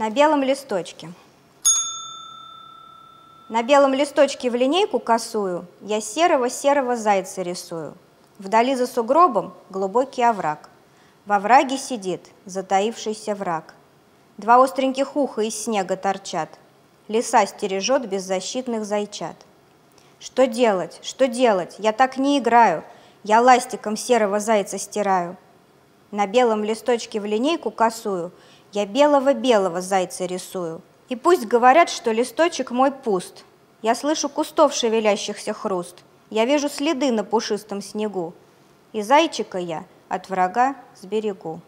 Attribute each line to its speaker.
Speaker 1: На белом листочке. На белом листочке в линейку косую я серого-серого зайца рисую. Вдали за сугробом глубокий овраг. Во враге сидит затаившийся враг. Два остреньких уха из снега торчат. Лиса стережет беззащитных зайчат. Что делать, что делать? Я так не играю. Я ластиком серого зайца стираю. На белом листочке в линейку косую я белого-белого зайца рисую. И пусть говорят, что листочек мой пуст. Я слышу кустов шевелящихся хруст. Я вижу следы на пушистом снегу. И зайчика я от врага сберегу.